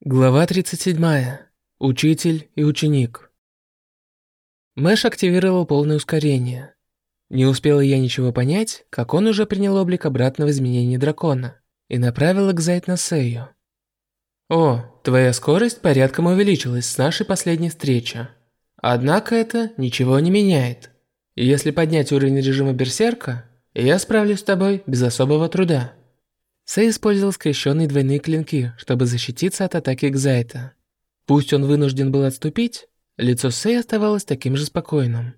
Глава 37. Учитель и ученик. Мэш активировал полное ускорение. Не успела я ничего понять, как он уже принял облик обратного изменения дракона и направил Экзайт на Сею. «О, твоя скорость порядком увеличилась с нашей последней встречи. Однако это ничего не меняет. Если поднять уровень режима Берсерка, я справлюсь с тобой без особого труда». Сэй использовал скрещенные двойные клинки, чтобы защититься от атаки Экзайта. Пусть он вынужден был отступить, лицо Сэй оставалось таким же спокойным.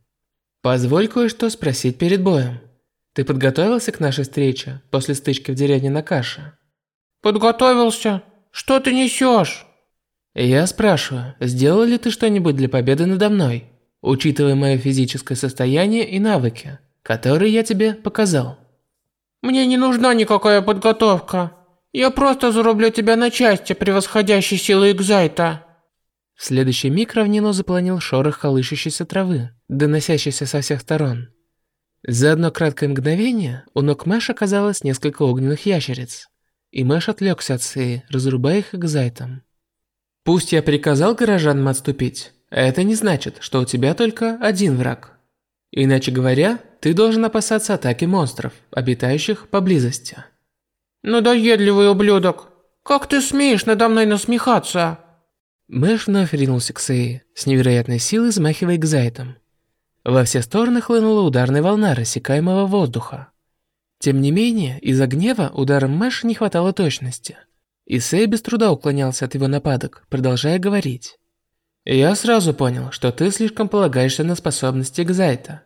«Позволь кое-что спросить перед боем. Ты подготовился к нашей встрече после стычки в деревне Накаша?» «Подготовился. Что ты несешь?» «Я спрашиваю, сделал ли ты что-нибудь для победы надо мной, учитывая мое физическое состояние и навыки, которые я тебе показал?» Мне не нужна никакая подготовка. Я просто зарублю тебя на части, превосходящей силы Экзайта. В следующий миг равнину заполонил шорох колышущейся травы, доносящийся со всех сторон. За одно краткое мгновение у ног Мэш оказалось несколько огненных ящериц, и Мэш отвлекся от Сеи, разрубая их Экзайтом. «Пусть я приказал горожанам отступить, это не значит, что у тебя только один враг. Иначе говоря, ты должен опасаться атаки монстров, обитающих поблизости. Надоедливый ублюдок. Как ты смеешь надо мной насмехаться? Мэш вновь ринулся к Сеи, с невероятной силой взмахивая экзайтом. Во все стороны хлынула ударная волна рассекаемого воздуха. Тем не менее, из-за гнева ударом Мэша не хватало точности. И Сэй без труда уклонялся от его нападок, продолжая говорить. «Я сразу понял, что ты слишком полагаешься на способности Экзайта.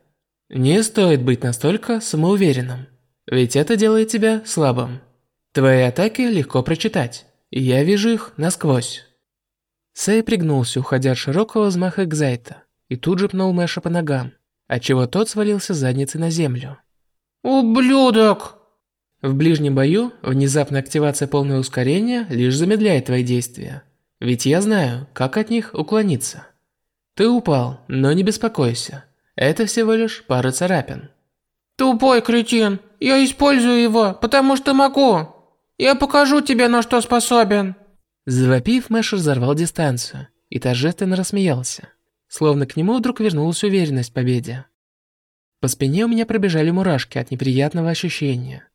Не стоит быть настолько самоуверенным, ведь это делает тебя слабым. Твои атаки легко прочитать, и я вижу их насквозь. Сэй пригнулся, уходя от широкого взмаха Экзайта, и тут же пнул Мэша по ногам, отчего тот свалился задницей на землю. «Ублюдок!» В ближнем бою внезапная активация полного ускорения лишь замедляет твои действия, ведь я знаю, как от них уклониться. Ты упал, но не беспокойся. Это всего лишь пара царапин. Тупой кретин, я использую его, потому что могу. Я покажу тебе, на что способен. Завопив, Мэш разорвал дистанцию и торжественно рассмеялся, словно к нему вдруг вернулась уверенность в победе. По спине у меня пробежали мурашки от неприятного ощущения.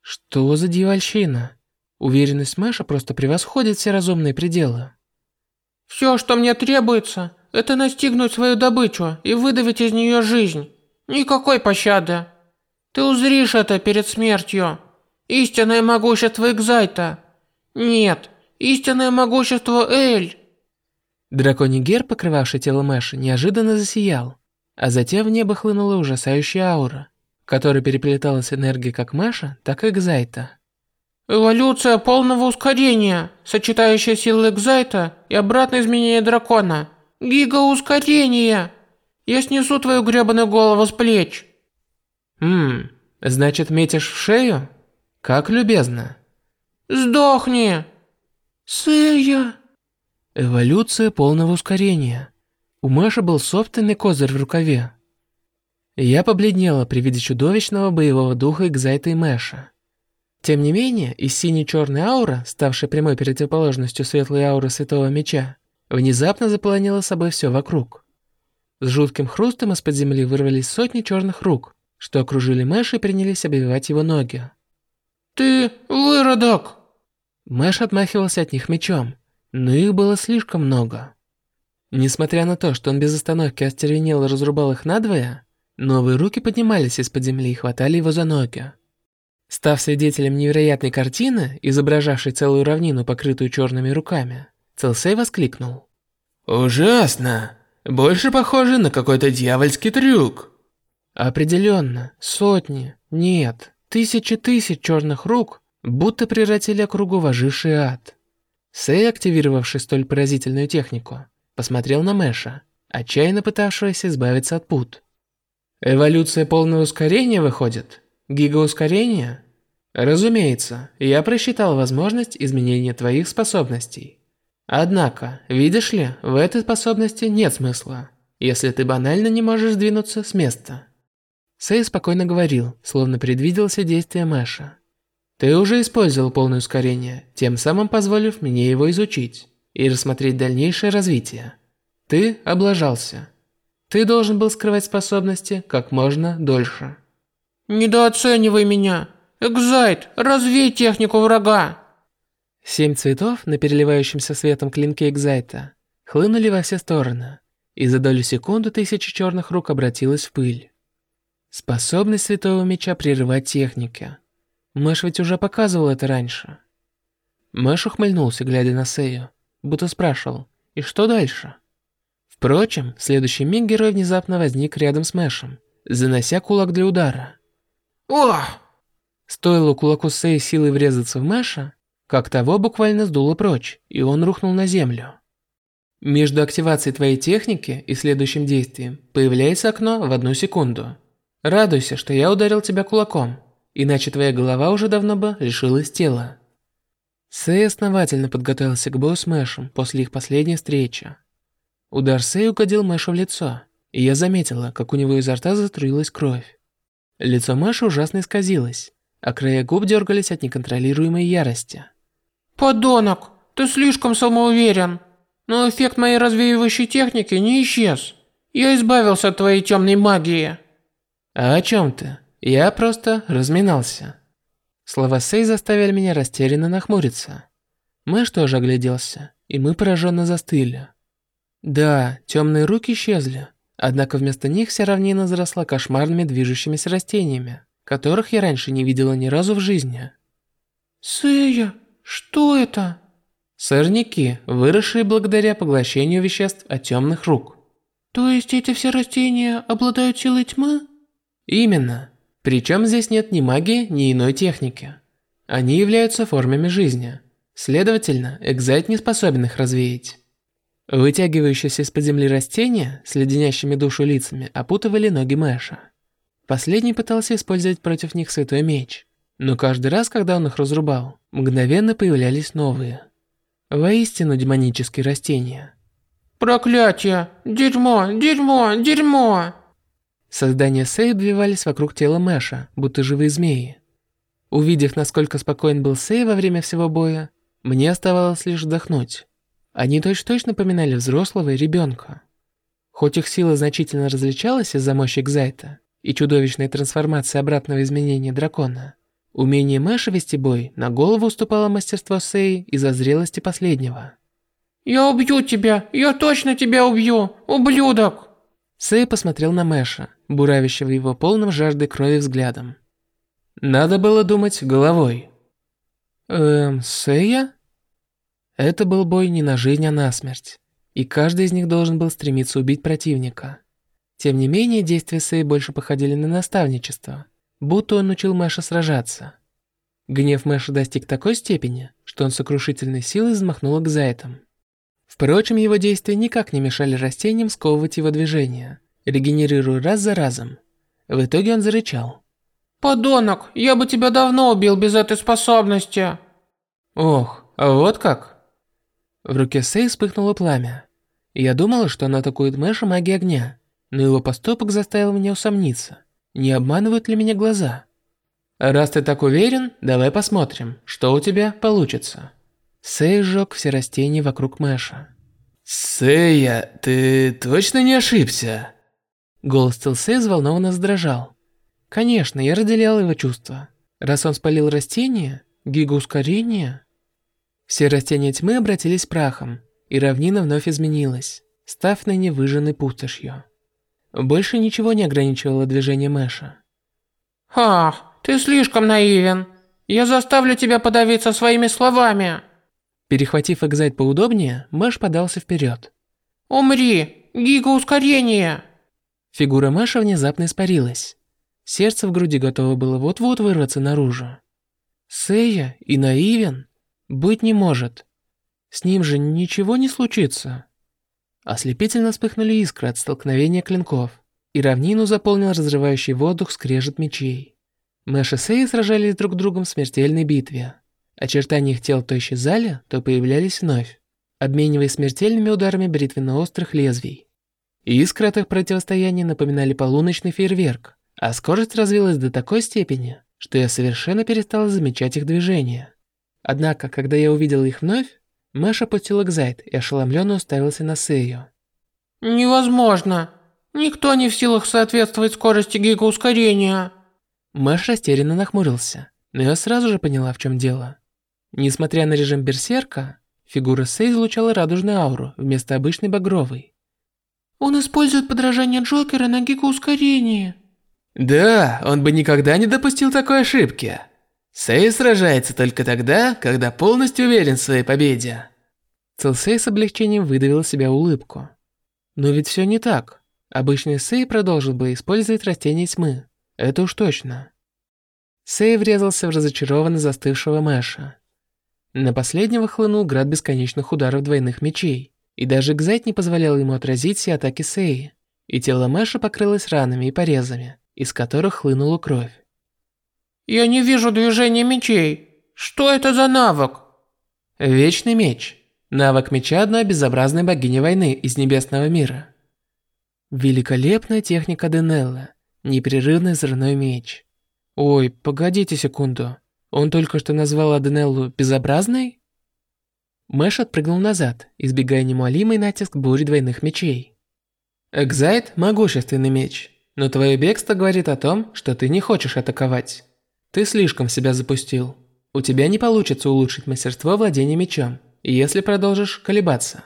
Что за дьявольщина? Уверенность Мэша просто превосходит все разумные пределы. Все, что мне требуется, это настигнуть свою добычу и выдавить из нее жизнь. Никакой пощады. Ты узришь это перед смертью. Истинное могущество Экзайта. Нет, истинное могущество Эль. Драконий герб, покрывавший тело Мэша, неожиданно засиял, а затем в небо хлынула ужасающая аура, которая переплеталась энергией как Мэша, так и Экзайта. Эволюция полного ускорения, сочетающая силы Экзайта и обратное изменение дракона – Гигаускорение! Я снесу твою гребаную голову с плеч. Хм, значит метишь в шею? Как любезно. Сдохни! Сэя! Эволюция полного ускорения. У Мэша был собственный козырь в рукаве. Я побледнела при виде чудовищного боевого духа Экзайта и Мэша. Тем не менее, из сине-черной ауры, ставшей прямой противоположностью светлой ауры Святого Меча, внезапно заполонила собой все вокруг. С жутким хрустом из-под земли вырвались сотни черных рук, что окружили Мэша и принялись обвивать его ноги. «Ты выродок!» Мэш отмахивался от них мечом, но их было слишком много. Несмотря на то, что он без остановки остервенел и разрубал их надвое, новые руки поднимались из-под земли и хватали его за ноги. Став свидетелем невероятной картины, изображавшей целую равнину, покрытую черными руками, Целсей воскликнул. «Ужасно! Больше похоже на какой-то дьявольский трюк!» Определенно, сотни, нет, тысячи тысяч черных рук будто превратили округу в оживший ад. Сэй, активировавший столь поразительную технику, посмотрел на Мэша, отчаянно пытавшегося избавиться от пут. «Эволюция полного ускорения выходит? Гигаускорение?» «Разумеется, я просчитал возможность изменения твоих способностей. Однако, видишь ли, в этой способности нет смысла, если ты банально не можешь сдвинуться с места. Сэй спокойно говорил, словно предвидел все действия Мэша. Ты уже использовал полное ускорение, тем самым позволив мне его изучить и рассмотреть дальнейшее развитие. Ты облажался. Ты должен был скрывать способности как можно дольше. Недооценивай меня. Экзайт, развей технику врага. Семь цветов на переливающемся светом клинке Экзайта хлынули во все стороны, и за долю секунды тысяча черных рук обратилась в пыль. Способность Святого Меча прерывать техники. Мэш ведь уже показывал это раньше. Мэш ухмыльнулся, глядя на Сею, будто спрашивал, и что дальше? Впрочем, в следующий миг герой внезапно возник рядом с Мэшем, занося кулак для удара. Ох! Стоило кулаку Сеи силой врезаться в Мэша, как того буквально сдуло прочь, и он рухнул на землю. Между активацией твоей техники и следующим действием появляется окно в одну секунду. Радуйся, что я ударил тебя кулаком, иначе твоя голова уже давно бы лишилась тела. Сэй основательно подготовился к бою с Мэшем после их последней встречи. Удар Сэй угодил Мэшу в лицо, и я заметила, как у него изо рта заструилась кровь. Лицо Мэша ужасно исказилось, а края губ дергались от неконтролируемой ярости. Подонок, ты слишком самоуверен. Но эффект моей развеивающей техники не исчез. Я избавился от твоей темной магии. А о чем ты? Я просто разминался. Слова Сей заставили меня растерянно нахмуриться. Мэш тоже огляделся, и мы пораженно застыли. Да, темные руки исчезли, однако вместо них вся равнина заросла кошмарными движущимися растениями, которых я раньше не видела ни разу в жизни. Сэя, что это? Сорняки, выросшие благодаря поглощению веществ от темных рук. То есть эти все растения обладают силой тьмы? Именно. Причем здесь нет ни магии, ни иной техники. Они являются формами жизни. Следовательно, Экзайт не способен их развеять. Вытягивающиеся из-под земли растения с леденящими душу лицами опутывали ноги Мэша. Последний пытался использовать против них святой меч, но каждый раз, когда он их разрубал, мгновенно появлялись новые. Воистину демонические растения. Проклятие! Дерьмо! Дерьмо! Дерьмо! Создания Сэй обвивались вокруг тела Мэша, будто живые змеи. Увидев, насколько спокоен был Сэй во время всего боя, мне оставалось лишь вздохнуть. Они точно-точно напоминали взрослого и ребенка. Хоть их сила значительно различалась из-за мощи Экзайта и чудовищной трансформации обратного изменения дракона, умение Мэша вести бой на голову уступало мастерство Сэй из-за зрелости последнего. «Я убью тебя! Я точно тебя убью! Ублюдок!» Сэй посмотрел на Мэша, буравящего его полным жаждой крови взглядом. Надо было думать головой. Эм, Сэя? Это был бой не на жизнь, а на смерть. И каждый из них должен был стремиться убить противника. Тем не менее, действия Сэй больше походили на наставничество, будто он учил Мэша сражаться. Гнев Мэша достиг такой степени, что он сокрушительной силой взмахнул к зайтам. Впрочем, его действия никак не мешали растениям сковывать его движения, регенерируя раз за разом. В итоге он зарычал. «Подонок, я бы тебя давно убил без этой способности!» «Ох, а вот как?» В руке Сэй вспыхнуло пламя. Я думала, что она атакует Мэша магией огня, но его поступок заставил меня усомниться, не обманывают ли меня глаза. «Раз ты так уверен, давай посмотрим, что у тебя получится». Сэй сжег все растения вокруг Мэша. «Сэя, ты точно не ошибся?» Голос Целсея взволнованно задрожал. Конечно, я разделял его чувства. Раз он спалил растения, гигаускорение... Все растения тьмы обратились прахом, и равнина вновь изменилась, став ныне выжженной пустошью. Больше ничего не ограничивало движение Мэша. «Ах, ты слишком наивен. Я заставлю тебя подавиться своими словами!» Перехватив экзайт поудобнее, Мэш подался вперед. «Умри! Гига-ускорение!» Фигура Мэша внезапно испарилась. Сердце в груди готово было вот-вот вырваться наружу. Сэя и наивен? Быть не может. С ним же ничего не случится. Ослепительно вспыхнули искры от столкновения клинков, и равнину заполнил разрывающий воздух скрежет мечей. Мэш и Сэй сражались друг с другом в смертельной битве. Очертания их тел то исчезали, то появлялись вновь, обмениваясь смертельными ударами бритвенно-острых лезвий. Искры от их противостояния напоминали полуночный фейерверк, а скорость развилась до такой степени, что я совершенно перестала замечать их движения. Однако, когда я увидел их вновь, Мэш опустил экзайт и ошеломленно уставился на Сэю. Невозможно. Никто не в силах соответствовать скорости гигаускорения. Мэш растерянно нахмурился, но я сразу же поняла, в чем дело. Несмотря на режим берсерка, фигура Сэй излучала радужную ауру вместо обычной багровой. Он использует подражание Джокера на гигаускорении. Да, он бы никогда не допустил такой ошибки. Сэй сражается только тогда, когда полностью уверен в своей победе. Целсей с облегчением выдавил себя улыбку. Но ведь все не так. Обычный Сэй продолжил бы использовать растение тьмы. Это уж точно. Сэй врезался в разочарованно застывшего Мэша. На последнего хлынул град бесконечных ударов двойных мечей, и даже Гзайт не позволял ему отразить все атаки Сэи, и тело Мэша покрылось ранами и порезами, из которых хлынула кровь. Я не вижу движения мечей. Что это за навык? Вечный меч. Навык меча одной безобразной богини войны из небесного мира. Великолепная техника Денелла. Непрерывный взрывной меч. Ой, погодите секунду. Он только что назвал Аденеллу безобразной? Мэш отпрыгнул назад, избегая немалимый натиск бури двойных мечей. Экзайт – могущественный меч, но твое бегство говорит о том, что ты не хочешь атаковать. Ты слишком себя запустил. У тебя не получится улучшить мастерство владения мечом, если продолжишь колебаться.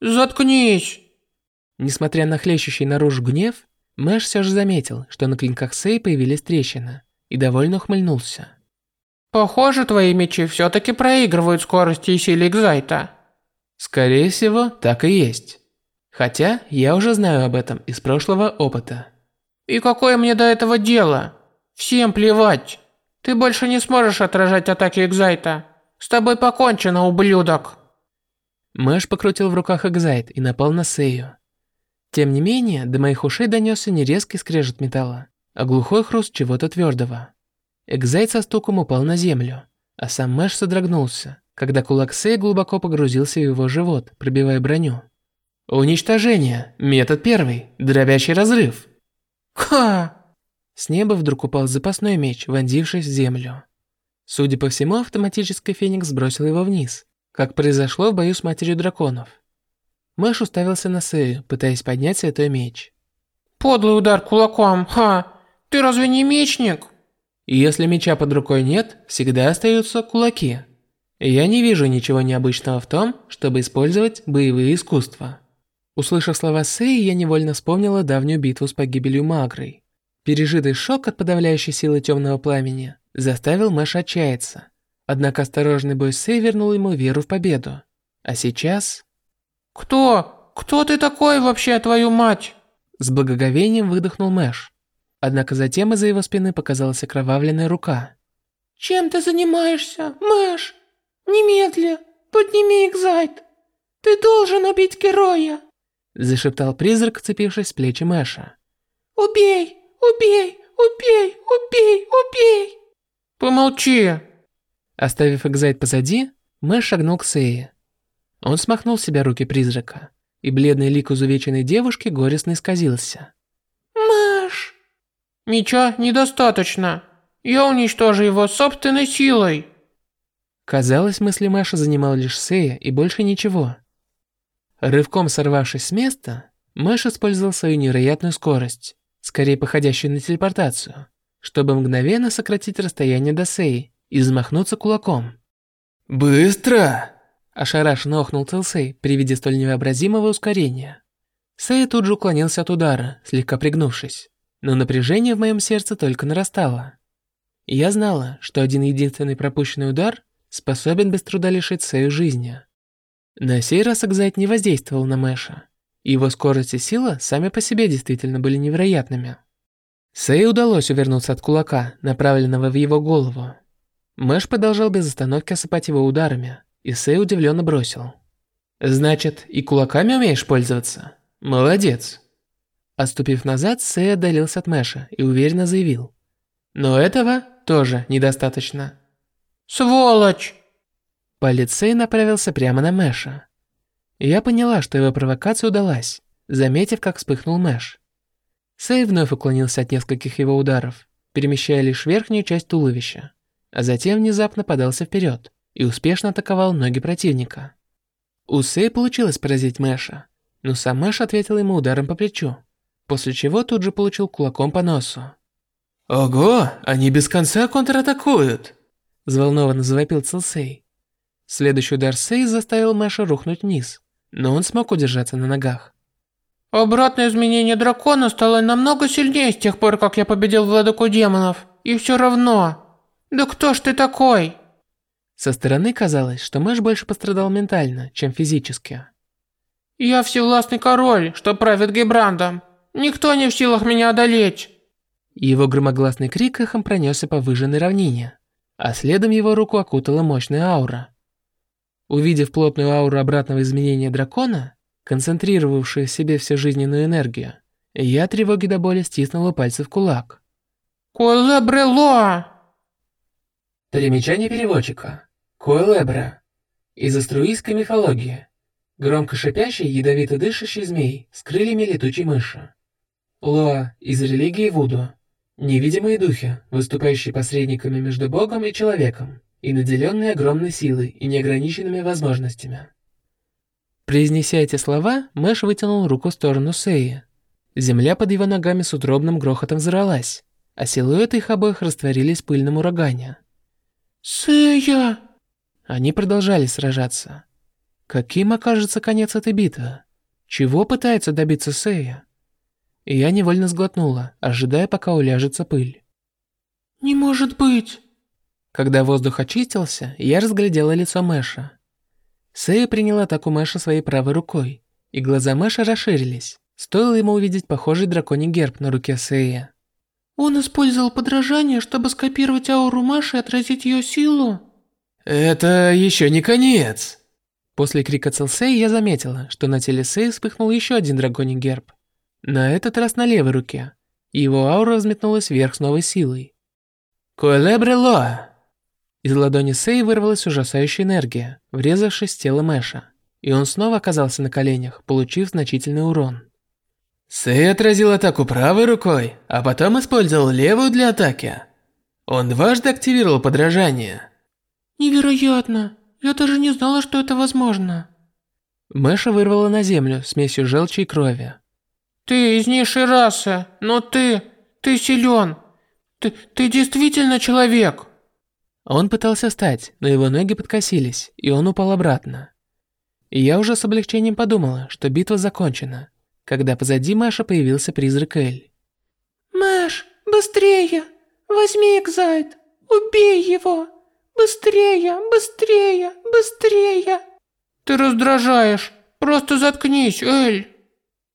Заткнись! Несмотря на хлещущий наружу гнев, Мэш все же заметил, что на клинках Сэй появились трещины, и довольно ухмыльнулся. Похоже, твои мечи все-таки проигрывают скорости и силе Экзайта. Скорее всего, так и есть. Хотя я уже знаю об этом из прошлого опыта. И какое мне до этого дело? Всем плевать. Ты больше не сможешь отражать атаки Экзайта. С тобой покончено, ублюдок. Мэш покрутил в руках Экзайт и напал на Сею. Тем не менее, до моих ушей донесся не резкий скрежет металла, а глухой хруст чего-то твердого. Экзайт со стуком упал на землю, а сам Мэш содрогнулся, когда кулак Сэй глубоко погрузился в его живот, пробивая броню. Уничтожение. Метод первый. Дробящий разрыв. Ха! С неба вдруг упал запасной меч, вонзившись в землю. Судя по всему, автоматический феникс сбросил его вниз, как произошло в бою с матерью драконов. Мэш уставился на Сэю, пытаясь поднять святой меч. Подлый удар кулаком, ха! Ты разве не мечник? если меча под рукой нет, всегда остаются кулаки. Я не вижу ничего необычного в том, чтобы использовать боевые искусства. Услышав слова Сэй, я невольно вспомнила давнюю битву с погибелью Магрой. Пережитый шок от подавляющей силы темного пламени заставил Мэша отчаяться. Однако осторожный бой Сэй вернул ему веру в победу. А сейчас... «Кто? Кто ты такой вообще, твою мать?» С благоговением выдохнул Мэш. Однако затем из-за его спины показалась окровавленная рука. «Чем ты занимаешься, Мэш? Немедля, подними Экзайт. Ты должен убить героя!» Зашептал призрак, цепившись в плечи Мэша. «Убей! Убей! Убей! Убей! Убей!» «Помолчи!» Оставив Экзайт позади, Мэш шагнул к Сее. Он смахнул с себя руки призрака, и бледный лик изувеченной девушки горестно исказился. «Мэш!» «Меча недостаточно. Я уничтожу его собственной силой!» Казалось, мысли Мэша занимал лишь Сея и больше ничего. Рывком сорвавшись с места, Мэш использовал свою невероятную скорость скорее походящую на телепортацию, чтобы мгновенно сократить расстояние до Сэй и замахнуться кулаком. «Быстро!» – ошарашенно охнул Целсей при виде столь невообразимого ускорения. Сэй тут же уклонился от удара, слегка пригнувшись, но напряжение в моем сердце только нарастало. Я знала, что один единственный пропущенный удар способен без труда лишить Сэю жизни. На сей раз Экзайт не воздействовал на Мэша, его скорость и сила сами по себе действительно были невероятными. Сэй удалось увернуться от кулака, направленного в его голову. Мэш продолжал без остановки осыпать его ударами, и Сэй удивленно бросил. «Значит, и кулаками умеешь пользоваться? Молодец!» Отступив назад, Сэй отдалился от Мэша и уверенно заявил. «Но этого тоже недостаточно». «Сволочь!» Палец Сэй направился прямо на Мэша. Я поняла, что его провокация удалась, заметив, как вспыхнул Мэш. Сэй вновь уклонился от нескольких его ударов, перемещая лишь верхнюю часть туловища, а затем внезапно подался вперед и успешно атаковал ноги противника. У Сэй получилось поразить Мэша, но сам Мэш ответил ему ударом по плечу, после чего тут же получил кулаком по носу. «Ого, они без конца контратакуют!» Взволнованно завопил Цилсей. Следующий удар Сэй заставил Мэша рухнуть вниз, но он смог удержаться на ногах. Обратное изменение дракона стало намного сильнее с тех пор, как я победил владыку демонов. И все равно. Да кто ж ты такой? Со стороны казалось, что Мэш больше пострадал ментально, чем физически. Я всевластный король, что правит Гейбрандом. Никто не в силах меня одолеть. Его громогласный крик эхом пронесся по выжженной равнине, а следом его руку окутала мощная аура. Увидев плотную ауру обратного изменения дракона, концентрировавшую в себе всю жизненную энергию, я тревоги до боли стиснула пальцы в кулак. Коэлебрело! Примечание переводчика. Коэлебра. Из аструийской мифологии. Громко шипящий, ядовито дышащий змей с крыльями летучей мыши. Лоа из религии Вуду. Невидимые духи, выступающие посредниками между Богом и человеком, и наделенные огромной силой и неограниченными возможностями. Произнеся эти слова, Мэш вытянул руку в сторону Сеи. Земля под его ногами с утробным грохотом взорвалась, а силуэты их обоих растворились в пыльном урагане. «Сэя!» Они продолжали сражаться. Каким окажется конец этой битвы? Чего пытается добиться Сэя? И я невольно сглотнула, ожидая, пока уляжется пыль. «Не может быть!» Когда воздух очистился, я разглядела лицо Мэша. Сэя приняла атаку Мэша своей правой рукой, и глаза Мэша расширились. Стоило ему увидеть похожий драконий герб на руке Сэя. Он использовал подражание, чтобы скопировать ауру Мэша и отразить ее силу? Это еще не конец. После крика Целсей я заметила, что на теле Сэя вспыхнул еще один драконий герб. На этот раз на левой руке. Его аура взметнулась вверх с новой силой. Куэлебрело! Из ладони Сэй вырвалась ужасающая энергия, врезавшись в тело Мэша, и он снова оказался на коленях, получив значительный урон. Сэй отразил атаку правой рукой, а потом использовал левую для атаки. Он дважды активировал подражание. Невероятно! Я даже не знала, что это возможно. Мэша вырвала на землю смесью желчи и крови. Ты из низшей расы, но ты... ты силен. Ты, ты действительно человек. Он пытался встать, но его ноги подкосились, и он упал обратно. И я уже с облегчением подумала, что битва закончена, когда позади Маша появился призрак Эль. «Маш, быстрее! Возьми Экзайт! Убей его! Быстрее, быстрее, быстрее!» «Ты раздражаешь! Просто заткнись, Эль!»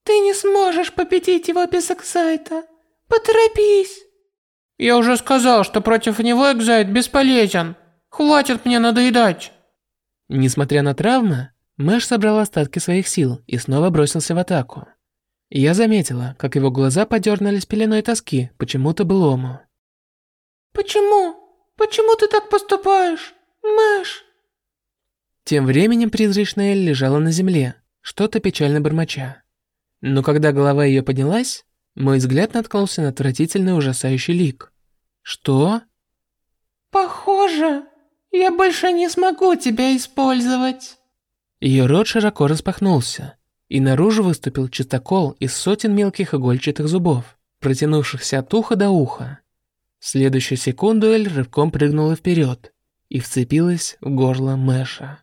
«Ты не сможешь победить его без Экзайта! Поторопись!» Я уже сказал, что против него Экзайт бесполезен. Хватит мне надоедать. Несмотря на травмы, Мэш собрал остатки своих сил и снова бросился в атаку. Я заметила, как его глаза подернулись пеленой тоски почему-то былому. «Почему? Почему ты так поступаешь, Мэш?» Тем временем призрачная Эль лежала на земле, что-то печально бормоча. Но когда голова ее поднялась, мой взгляд наткнулся на отвратительный ужасающий лик. Что? Похоже, я больше не смогу тебя использовать. Ее рот широко распахнулся, и наружу выступил чистокол из сотен мелких игольчатых зубов, протянувшихся от уха до уха. В следующую секунду Эль рывком прыгнула вперед и вцепилась в горло Мэша.